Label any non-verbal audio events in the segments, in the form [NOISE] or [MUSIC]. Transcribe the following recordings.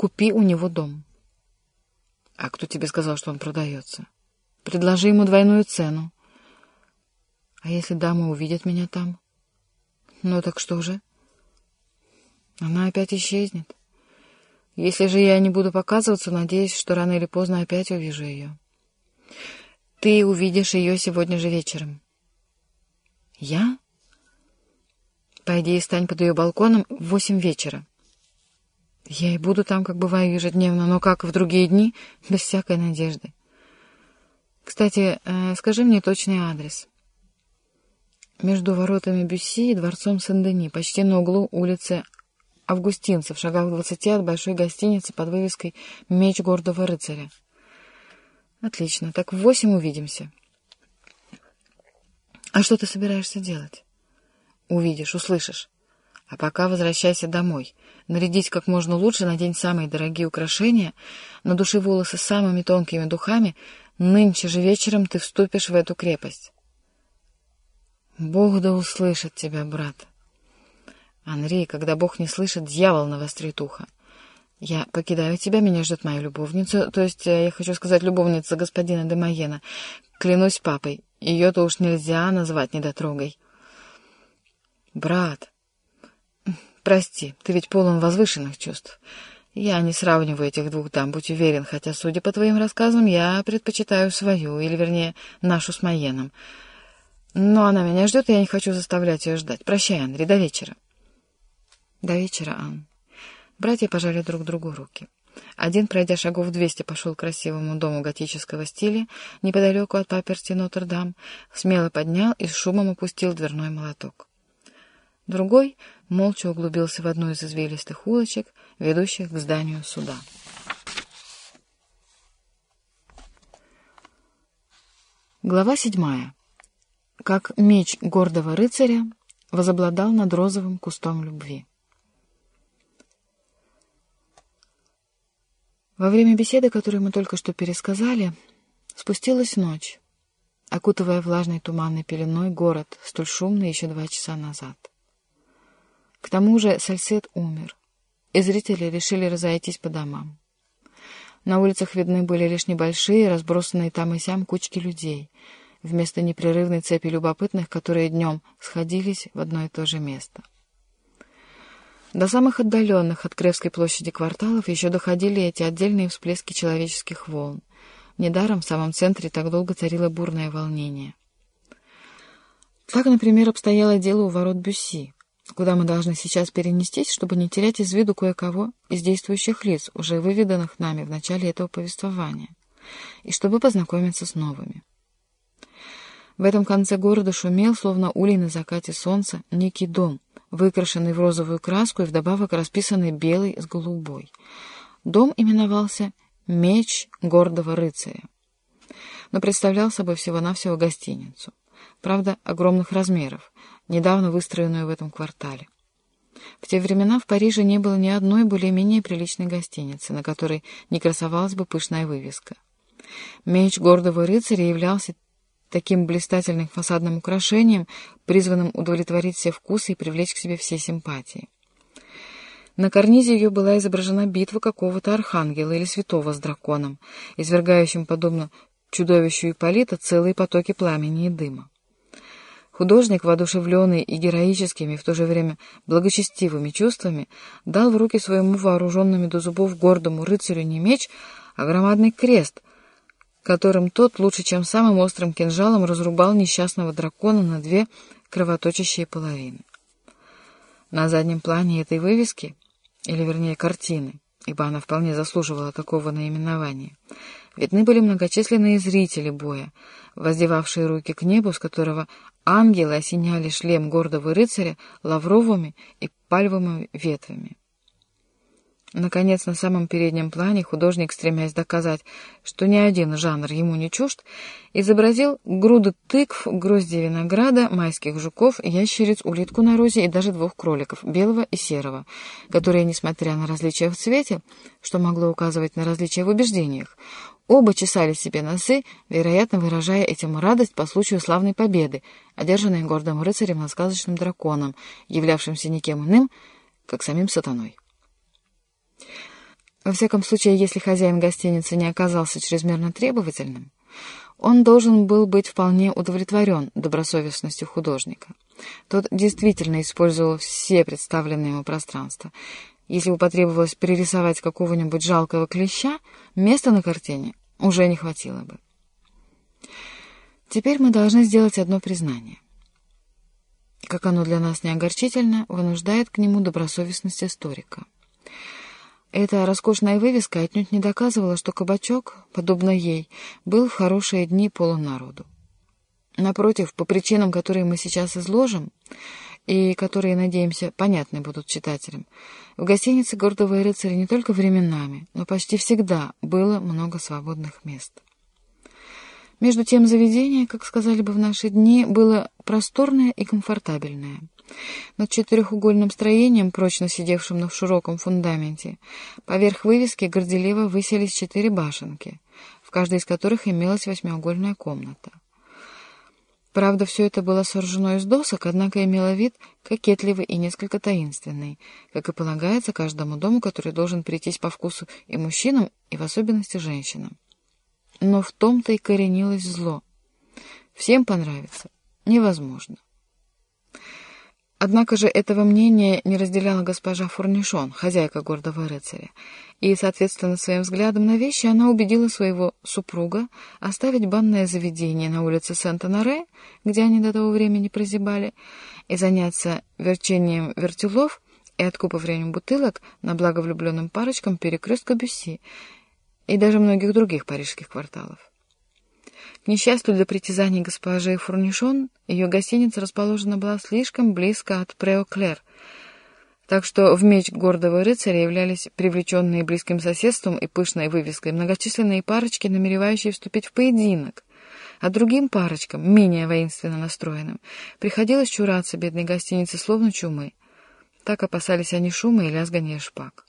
Купи у него дом. А кто тебе сказал, что он продается? Предложи ему двойную цену. А если дама увидит меня там? Ну так что же? Она опять исчезнет. Если же я не буду показываться, надеюсь, что рано или поздно опять увижу ее. Ты увидишь ее сегодня же вечером. Я? Пойди и стань под ее балконом в восемь вечера. Я и буду там, как бываю ежедневно, но как в другие дни, [LAUGHS] без всякой надежды. Кстати, э, скажи мне точный адрес. Между воротами Бюсси и дворцом Сен-Дени, почти на углу улицы Августинцев, в шагах двадцати от большой гостиницы под вывеской «Меч гордого рыцаря». Отлично, так в восемь увидимся. А что ты собираешься делать? Увидишь, услышишь. А пока возвращайся домой. Нарядись как можно лучше, надень самые дорогие украшения, надуши волосы самыми тонкими духами. Нынче же вечером ты вступишь в эту крепость. Бог да услышит тебя, брат. Анри, когда Бог не слышит, дьявол навострит ухо. Я покидаю тебя, меня ждет моя любовница, то есть, э, я хочу сказать, любовница господина де Майена. Клянусь папой, ее-то уж нельзя назвать недотрогой. Брат, Прости, ты ведь полон возвышенных чувств. Я не сравниваю этих двух дам, будь уверен, хотя, судя по твоим рассказам, я предпочитаю свою, или, вернее, нашу с Майеном. Но она меня ждет, и я не хочу заставлять ее ждать. Прощай, Андрей, до вечера. До вечера, Ан. Братья пожали друг другу руки. Один, пройдя шагов двести, пошел к красивому дому готического стиля, неподалеку от паперти Нотр-Дам, смело поднял и с шумом опустил дверной молоток. Другой молча углубился в одну из извилистых улочек, ведущих к зданию суда. Глава седьмая. Как меч гордого рыцаря возобладал над розовым кустом любви. Во время беседы, которую мы только что пересказали, спустилась ночь, окутывая влажной туманной пеленой город, столь шумный еще два часа назад. К тому же Сальсет умер, и зрители решили разойтись по домам. На улицах видны были лишь небольшие, разбросанные там и сям кучки людей, вместо непрерывной цепи любопытных, которые днем сходились в одно и то же место. До самых отдаленных от Кревской площади кварталов еще доходили эти отдельные всплески человеческих волн. Недаром в самом центре так долго царило бурное волнение. Так, например, обстояло дело у ворот Бюсси куда мы должны сейчас перенестись, чтобы не терять из виду кое-кого из действующих лиц, уже выведанных нами в начале этого повествования, и чтобы познакомиться с новыми. В этом конце города шумел, словно улей на закате солнца, некий дом, выкрашенный в розовую краску и вдобавок расписанный белой с голубой. Дом именовался «Меч гордого рыцаря», но представлял собой всего-навсего гостиницу. Правда, огромных размеров, недавно выстроенную в этом квартале. В те времена в Париже не было ни одной более-менее приличной гостиницы, на которой не красовалась бы пышная вывеска. Меч гордого рыцаря являлся таким блистательным фасадным украшением, призванным удовлетворить все вкусы и привлечь к себе все симпатии. На карнизе ее была изображена битва какого-то архангела или святого с драконом, извергающим, подобно чудовищу Ипполита, целые потоки пламени и дыма. Художник, воодушевленный и героическими, в то же время благочестивыми чувствами, дал в руки своему вооруженными до зубов гордому рыцарю не меч, а громадный крест, которым тот лучше, чем самым острым кинжалом, разрубал несчастного дракона на две кровоточащие половины. На заднем плане этой вывески, или вернее картины, ибо она вполне заслуживала такого наименования, видны были многочисленные зрители боя, воздевавшие руки к небу, с которого Ангелы осеняли шлем гордого рыцаря лавровыми и пальвовыми ветвями. Наконец, на самом переднем плане художник, стремясь доказать, что ни один жанр ему не чужд, изобразил груды тыкв, грозди винограда, майских жуков, ящериц, улитку на розе и даже двух кроликов, белого и серого, которые, несмотря на различия в цвете, что могло указывать на различия в убеждениях, Оба чесали себе носы, вероятно, выражая этим радость по случаю славной победы, одержанной гордым рыцарем над сказочным драконом, являвшимся никем иным, как самим сатаной. Во всяком случае, если хозяин гостиницы не оказался чрезмерно требовательным, он должен был быть вполне удовлетворен добросовестностью художника. Тот действительно использовал все представленные ему пространства. Если бы потребовалось перерисовать какого-нибудь жалкого клеща, места на картине уже не хватило бы. Теперь мы должны сделать одно признание. Как оно для нас не огорчительно, вынуждает к нему добросовестность историка. Эта роскошная вывеска отнюдь не доказывала, что кабачок, подобно ей, был в хорошие дни полон народу. Напротив, по причинам, которые мы сейчас изложим, и которые, надеемся, понятны будут читателям, в гостинице «Гордовые рыцари» не только временами, но почти всегда было много свободных мест. Между тем заведение, как сказали бы в наши дни, было просторное и комфортабельное. Над четырехугольным строением, прочно сидевшим на широком фундаменте, поверх вывески горделиво выселись четыре башенки, в каждой из которых имелась восьмиугольная комната. Правда, все это было сооружено из досок, однако имело вид кокетливый и несколько таинственный, как и полагается каждому дому, который должен прийтись по вкусу и мужчинам, и в особенности женщинам. Но в том-то и коренилось зло. Всем понравится невозможно. Однако же этого мнения не разделяла госпожа Фурнишон, хозяйка гордого рыцаря, и, соответственно, своим взглядом на вещи она убедила своего супруга оставить банное заведение на улице Сент-Анаре, где они до того времени прозябали, и заняться верчением вертелов и откупыванием бутылок на благо влюбленным парочкам перекрестка Бюсси и даже многих других парижских кварталов. К несчастью для притязаний госпожи Фурнишон, ее гостиница расположена была слишком близко от Преоклер, так что в меч гордого рыцаря являлись привлеченные близким соседством и пышной вывеской многочисленные парочки, намеревающие вступить в поединок, а другим парочкам, менее воинственно настроенным, приходилось чураться бедной гостиницы словно чумы. Так опасались они шума и лязгания шпаг.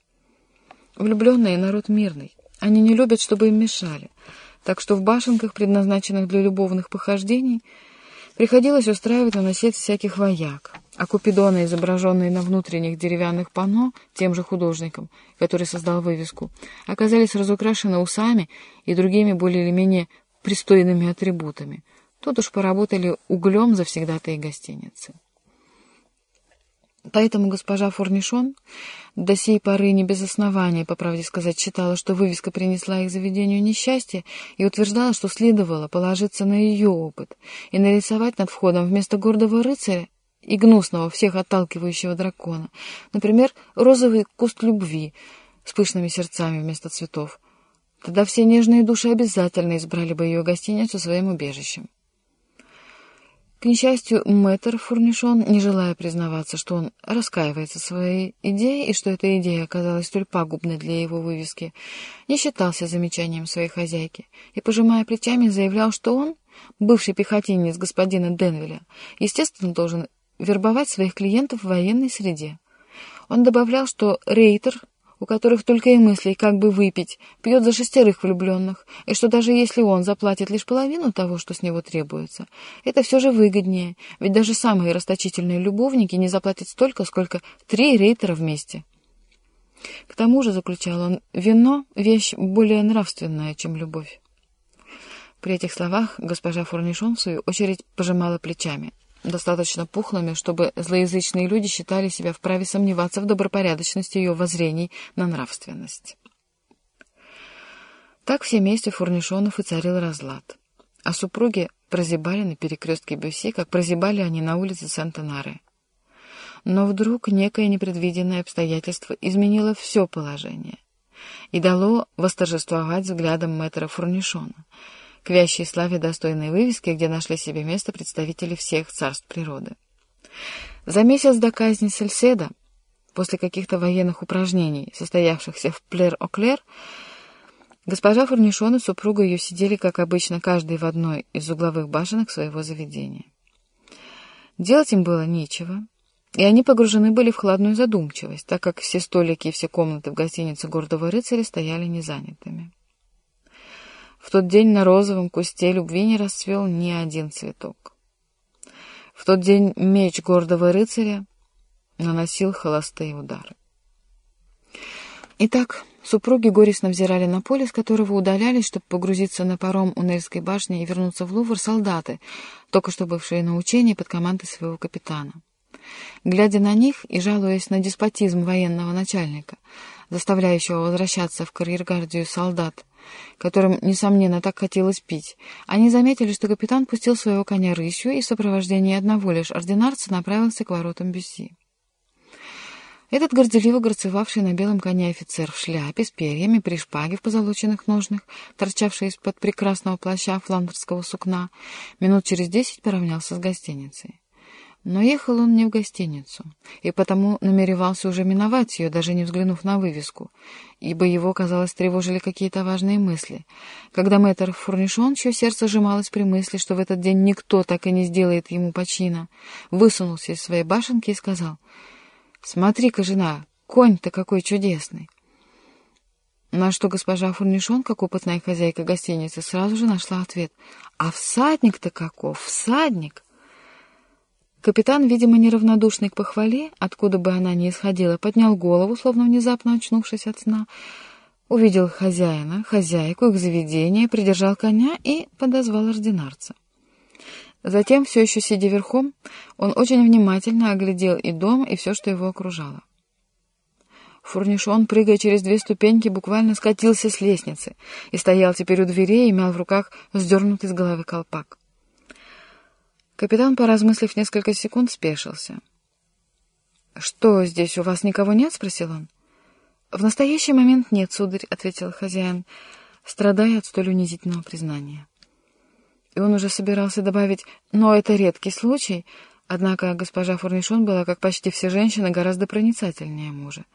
Влюбленные — народ мирный. Они не любят, чтобы им мешали — так что в башенках, предназначенных для любовных похождений, приходилось устраивать на носец всяких вояк, а купидоны, изображенные на внутренних деревянных панно тем же художником, который создал вывеску, оказались разукрашены усами и другими более или менее пристойными атрибутами. Тут уж поработали углем завсегдатые гостиницы. Поэтому госпожа Фурнишон до сей поры не без основания, по правде сказать, считала, что вывеска принесла их заведению несчастье и утверждала, что следовало положиться на ее опыт и нарисовать над входом вместо гордого рыцаря и гнусного, всех отталкивающего дракона, например, розовый куст любви с пышными сердцами вместо цветов. Тогда все нежные души обязательно избрали бы ее гостиницу своим убежищем. К несчастью, мэтр Фурнишон, не желая признаваться, что он раскаивается своей идее и что эта идея оказалась столь пагубной для его вывески, не считался замечанием своей хозяйки и, пожимая плечами, заявлял, что он, бывший пехотинец господина Денвеля, естественно, должен вербовать своих клиентов в военной среде. Он добавлял, что Рейтер у которых только и мыслей, как бы выпить, пьет за шестерых влюбленных, и что даже если он заплатит лишь половину того, что с него требуется, это все же выгоднее, ведь даже самые расточительные любовники не заплатят столько, сколько три рейтера вместе. К тому же, заключал он, вино — вещь более нравственная, чем любовь. При этих словах госпожа Фурнишон, в свою очередь, пожимала плечами достаточно пухлыми, чтобы злоязычные люди считали себя вправе сомневаться в добропорядочности ее воззрений на нравственность. Так в семействе Фурнишонов и царил разлад, а супруги прозябали на перекрестке Бюсси, как прозябали они на улице Сент-Анаре. Но вдруг некое непредвиденное обстоятельство изменило все положение и дало восторжествовать взглядом мэтра Фурнишона — к вящей славе достойной вывески, где нашли себе место представители всех царств природы. За месяц до казни Сельседа, после каких-то военных упражнений, состоявшихся в Плер-Оклер, госпожа Фурнишон и супруга ее сидели, как обычно, каждый в одной из угловых башенок своего заведения. Делать им было нечего, и они погружены были в хладную задумчивость, так как все столики и все комнаты в гостинице гордого рыцаря стояли незанятыми. В тот день на розовом кусте любви не расцвел ни один цветок. В тот день меч гордого рыцаря наносил холостые удары. Итак, Супруги горестно взирали на поле, с которого удалялись, чтобы погрузиться на паром у Нельской башни и вернуться в Лувр солдаты, только что бывшие на учении под командой своего капитана. Глядя на них и жалуясь на деспотизм военного начальника, заставляющего возвращаться в карьергардию солдат, которым, несомненно, так хотелось пить, они заметили, что капитан пустил своего коня рысью и в сопровождении одного лишь ординарца направился к воротам Бюсси. Этот горделиво грацевавший на белом коне офицер в шляпе с перьями, при шпаге в позолоченных ножнах, торчавший из-под прекрасного плаща фландерского сукна, минут через десять поравнялся с гостиницей. Но ехал он не в гостиницу, и потому намеревался уже миновать ее, даже не взглянув на вывеску, ибо его, казалось, тревожили какие-то важные мысли. Когда мэтр Фурнишон, чье сердце сжималось при мысли, что в этот день никто так и не сделает ему почина, высунулся из своей башенки и сказал — Смотри-ка, жена, конь-то какой чудесный. На что госпожа Фурнишон, как опытная хозяйка гостиницы, сразу же нашла ответ. А всадник-то каков, всадник! Капитан, видимо, неравнодушный к похвале, откуда бы она ни исходила, поднял голову, словно внезапно очнувшись от сна, увидел хозяина, хозяйку, их заведение, придержал коня и подозвал ординарца. Затем, все еще сидя верхом, он очень внимательно оглядел и дом, и все, что его окружало. Фурнишон, прыгая через две ступеньки, буквально скатился с лестницы и стоял теперь у дверей и мял в руках сдернутый с головы колпак. Капитан, поразмыслив несколько секунд, спешился. «Что, здесь у вас никого нет?» — спросил он. «В настоящий момент нет, сударь», — ответил хозяин, страдая от столь унизительного признания. И он уже собирался добавить «но это редкий случай», однако госпожа Фурнишон была, как почти все женщины, гораздо проницательнее мужа.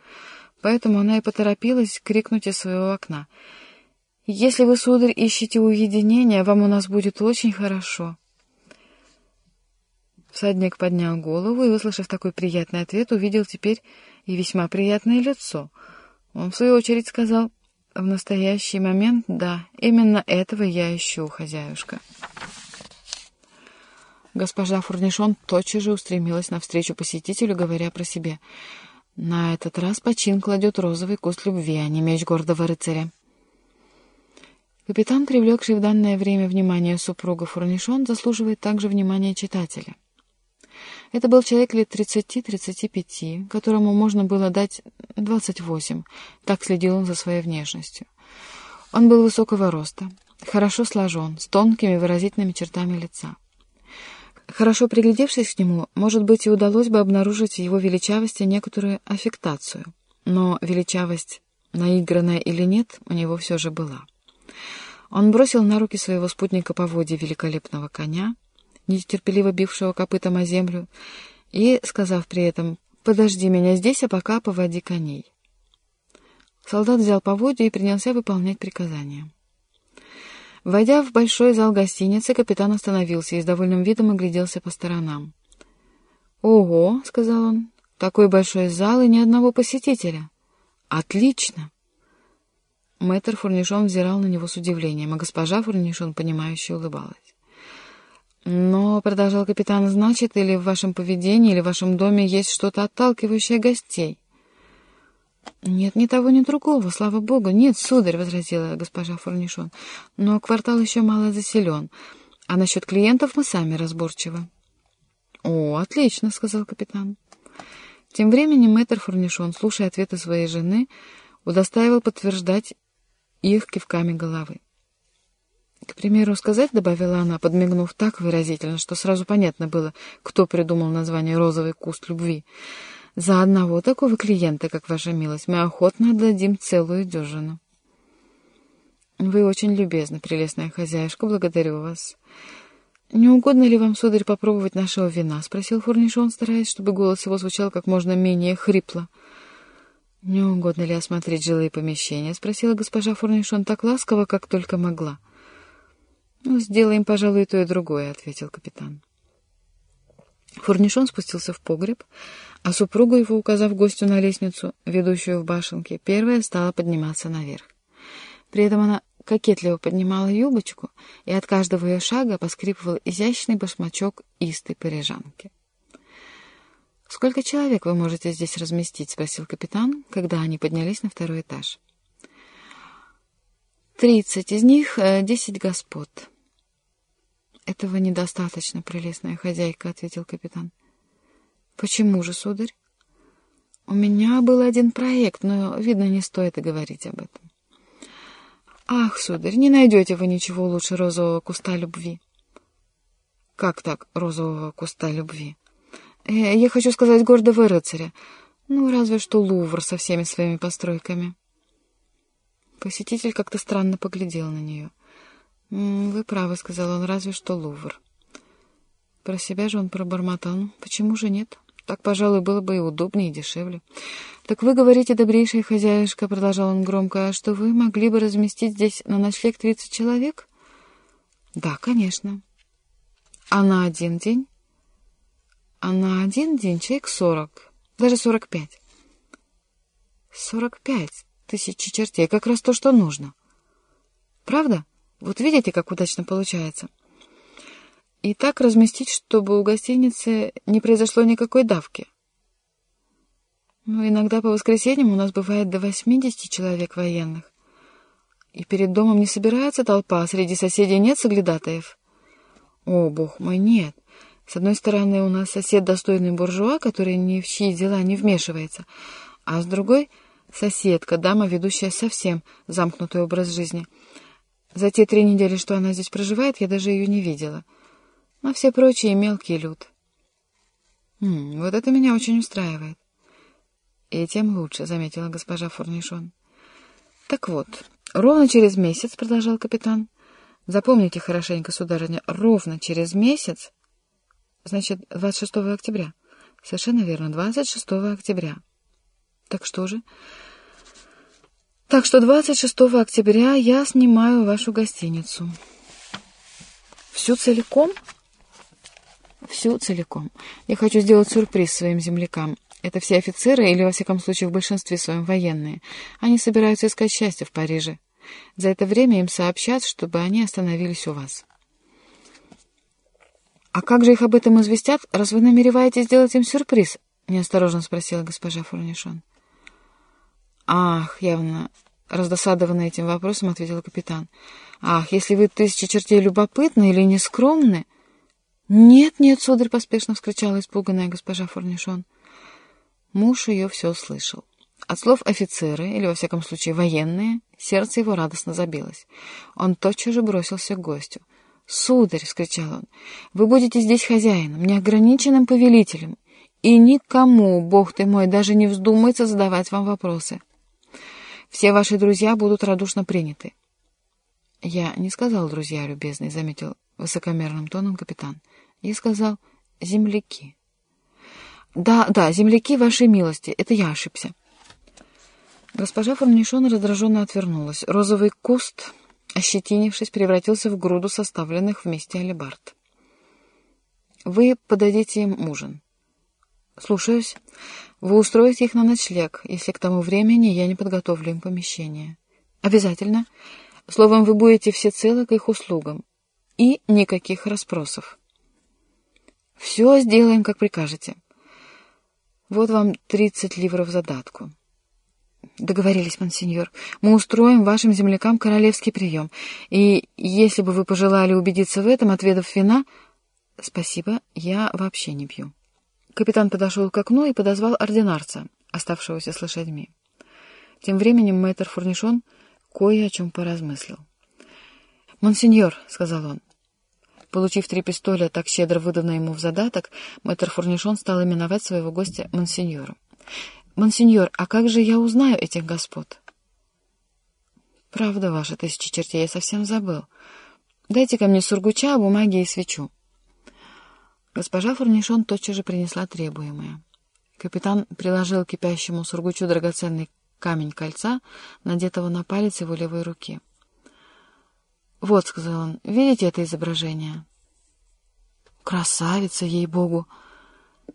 Поэтому она и поторопилась крикнуть из своего окна. «Если вы, сударь, ищете уединения, вам у нас будет очень хорошо». Всадник поднял голову и, услышав такой приятный ответ, увидел теперь и весьма приятное лицо. Он, в свою очередь, сказал в настоящий момент, да, именно этого я ищу, хозяюшка. Госпожа Фурнишон тотчас же устремилась навстречу посетителю, говоря про себе. На этот раз почин кладет розовый куст любви, а не меч гордого рыцаря. Капитан, привлекший в данное время внимание супруга Фурнишон, заслуживает также внимания читателя. Это был человек лет 30-35, которому можно было дать 28, так следил он за своей внешностью. Он был высокого роста, хорошо сложен, с тонкими выразительными чертами лица. Хорошо приглядевшись к нему, может быть, и удалось бы обнаружить в его величавости некоторую аффектацию, но величавость, наигранная или нет, у него все же была. Он бросил на руки своего спутника по воде великолепного коня, нетерпеливо бившего копытом о землю, и, сказав при этом «Подожди меня здесь, а пока поводи коней». Солдат взял поводья и принялся выполнять приказания. Войдя в большой зал гостиницы, капитан остановился и с довольным видом огляделся по сторонам. «Ого!» — сказал он. «Такой большой зал и ни одного посетителя. Отлично!» Мэтр Фурнишон взирал на него с удивлением, а госпожа Фурнишон, понимающе улыбалась. «Но, — продолжал капитан, — значит, или в вашем поведении, или в вашем доме есть что-то отталкивающее гостей?» «Нет ни того, ни другого, слава богу. Нет, сударь, — возразила госпожа Фурнишон, — но квартал еще мало заселен, а насчет клиентов мы сами разборчивы». «О, отлично, — сказал капитан». Тем временем мэтр Фурнишон, слушая ответы своей жены, удостаивал подтверждать их кивками головы. К примеру, сказать, — добавила она, подмигнув так выразительно, что сразу понятно было, кто придумал название «розовый куст любви». За одного такого клиента, как ваша милость, мы охотно отдадим целую дюжину. Вы очень любезны, прелестная хозяюшка, благодарю вас. Не угодно ли вам, сударь, попробовать нашего вина? — спросил Фурнишон, стараясь, чтобы голос его звучал как можно менее хрипло. — Не угодно ли осмотреть жилые помещения? — спросила госпожа Фурнишон так ласково, как только могла. — «Ну, сделаем, пожалуй, и то, и другое», — ответил капитан. Фурнишон спустился в погреб, а супруга его, указав гостю на лестницу, ведущую в башенке, первая стала подниматься наверх. При этом она кокетливо поднимала юбочку, и от каждого ее шага поскрипывал изящный башмачок истой парижанки. «Сколько человек вы можете здесь разместить?» — спросил капитан, когда они поднялись на второй этаж. Тридцать из них э, десять господ. Этого недостаточно, прелестная хозяйка, — ответил капитан. Почему же, сударь? У меня был один проект, но, видно, не стоит и говорить об этом. Ах, сударь, не найдете вы ничего лучше розового куста любви. Как так, розового куста любви? Э, я хочу сказать гордого рыцаря. Ну, разве что Лувр со всеми своими постройками. Посетитель как-то странно поглядел на нее. «Вы правы», — сказал он, — «разве что Лувр». Про себя же он пробормотал. «Ну, почему же нет? Так, пожалуй, было бы и удобнее, и дешевле». «Так вы говорите, добрейшая хозяюшка», — продолжал он громко, — «что вы могли бы разместить здесь на ночлег тридцать человек?» «Да, конечно». «А на один день?» «А на один день человек сорок, даже сорок пять». «Сорок пять тысячи чертей, как раз то, что нужно». «Правда?» Вот видите, как удачно получается. И так разместить, чтобы у гостиницы не произошло никакой давки. Ну, иногда по воскресеньям у нас бывает до 80 человек военных. И перед домом не собирается толпа, а среди соседей нет соглядатаев. О, бог мой, нет. С одной стороны, у нас сосед достойный буржуа, который ни в чьи дела не вмешивается, а с другой — соседка, дама, ведущая совсем замкнутый образ жизни — за те три недели, что она здесь проживает, я даже ее не видела. А все прочие — мелкий люд. М -м, вот это меня очень устраивает. И тем лучше, — заметила госпожа Фурнишон. Так вот, ровно через месяц, — продолжал капитан, — запомните хорошенько, сударыня, ровно через месяц, значит, 26 октября. Совершенно верно, 26 октября. Так что же... Так что 26 октября я снимаю вашу гостиницу. Всю целиком? Всю целиком. Я хочу сделать сюрприз своим землякам. Это все офицеры, или, во всяком случае, в большинстве своем военные. Они собираются искать счастье в Париже. За это время им сообщат, чтобы они остановились у вас. «А как же их об этом известят, раз вы намереваетесь сделать им сюрприз?» — неосторожно спросила госпожа Фурнишон. «Ах, явно раздосадованный этим вопросом, ответил капитан. «Ах, если вы тысячи чертей любопытны или нескромны...» «Нет, нет, сударь!» — поспешно вскричала испуганная госпожа Форнишон. Муж ее все слышал. От слов офицеры, или, во всяком случае, военные, сердце его радостно забилось. Он тотчас же бросился к гостю. «Сударь!» — вскричал он. «Вы будете здесь хозяином, неограниченным повелителем, и никому, бог ты мой, даже не вздумается задавать вам вопросы». Все ваши друзья будут радушно приняты. — Я не сказал «друзья любезные», — заметил высокомерным тоном капитан. — Я сказал «земляки». — Да, да, земляки вашей милости, это я ошибся. Госпожа Форнишон раздраженно отвернулась. Розовый куст, ощетинившись, превратился в груду составленных вместе алебард. — Вы подадите им ужин. — Слушаюсь. Вы устроите их на ночлег, если к тому времени я не подготовлю им помещение. Обязательно. Словом, вы будете всецело к их услугам. И никаких расспросов. Все сделаем, как прикажете. Вот вам тридцать ливров задатку. Договорились, монсеньор. Мы устроим вашим землякам королевский прием. И если бы вы пожелали убедиться в этом, отведав вина... Спасибо, я вообще не пью. Капитан подошел к окну и подозвал ординарца, оставшегося с лошадьми. Тем временем мэтр Фурнишон кое о чем поразмыслил. «Монсеньор», — сказал он, Получив три пистоля, так щедро выдано ему в задаток, мэтр Фурнишон стал именовать своего гостя монсеньором. «Монсеньор, а как же я узнаю этих господ?» «Правда ваша, тысячи чертей, я совсем забыл. Дайте ко мне сургуча, бумаги и свечу». Госпожа Фурнишон тотчас же принесла требуемое. Капитан приложил к кипящему сургучу драгоценный камень кольца, надетого на палец его левой руки. «Вот», — сказал он, — «видите это изображение?» «Красавица, ей-богу!»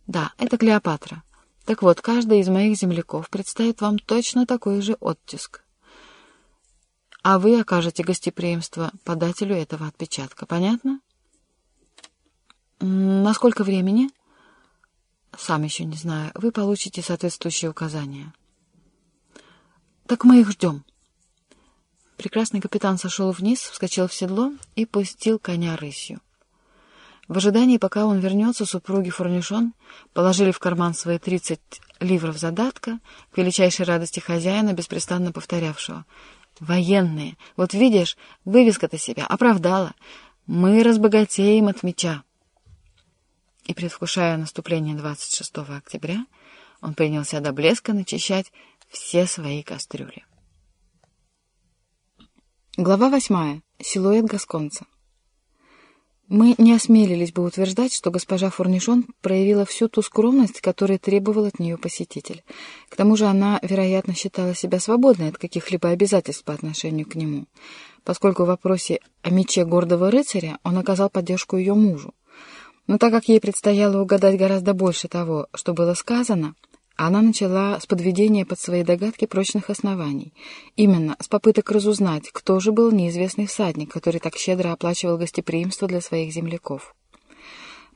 «Да, это Клеопатра. Так вот, каждый из моих земляков представит вам точно такой же оттиск. А вы окажете гостеприимство подателю этого отпечатка. Понятно?» «На сколько времени?» «Сам еще не знаю. Вы получите соответствующие указания». «Так мы их ждем». прекрасный капитан сошел вниз, вскочил в седло и пустил коня рысью. В ожидании, пока он вернется, супруги Фурнишон положили в карман свои тридцать ливров задатка, к величайшей радости хозяина, беспрестанно повторявшего. «Военные! Вот видишь, вывеска-то себя оправдала! Мы разбогатеем от меча!» И, предвкушая наступление 26 октября, он принялся до блеска начищать все свои кастрюли. Глава восьмая. Силуэт Гасконца. Мы не осмелились бы утверждать, что госпожа Фурнишон проявила всю ту скромность, которую требовал от нее посетитель. К тому же она, вероятно, считала себя свободной от каких-либо обязательств по отношению к нему, поскольку в вопросе о мече гордого рыцаря он оказал поддержку ее мужу. Но так как ей предстояло угадать гораздо больше того, что было сказано, она начала с подведения под свои догадки прочных оснований. Именно с попыток разузнать, кто же был неизвестный всадник, который так щедро оплачивал гостеприимство для своих земляков.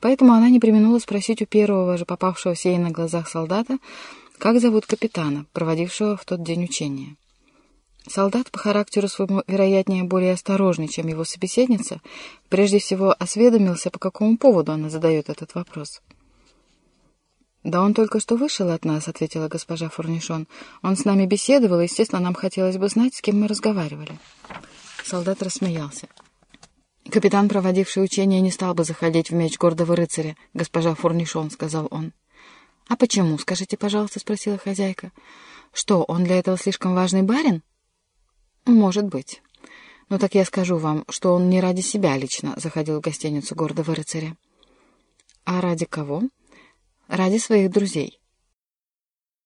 Поэтому она не применула спросить у первого же попавшегося ей на глазах солдата, как зовут капитана, проводившего в тот день учения. Солдат по характеру своему, вероятнее, более осторожный, чем его собеседница, прежде всего осведомился, по какому поводу она задает этот вопрос. «Да он только что вышел от нас», — ответила госпожа Фурнишон. «Он с нами беседовал, и, естественно, нам хотелось бы знать, с кем мы разговаривали». Солдат рассмеялся. «Капитан, проводивший учение, не стал бы заходить в меч гордого рыцаря, госпожа Фурнишон», — сказал он. «А почему, скажите, пожалуйста?» — спросила хозяйка. «Что, он для этого слишком важный барин?» «Может быть. Но так я скажу вам, что он не ради себя лично заходил в гостиницу гордого рыцаря». «А ради кого?» ради своих друзей.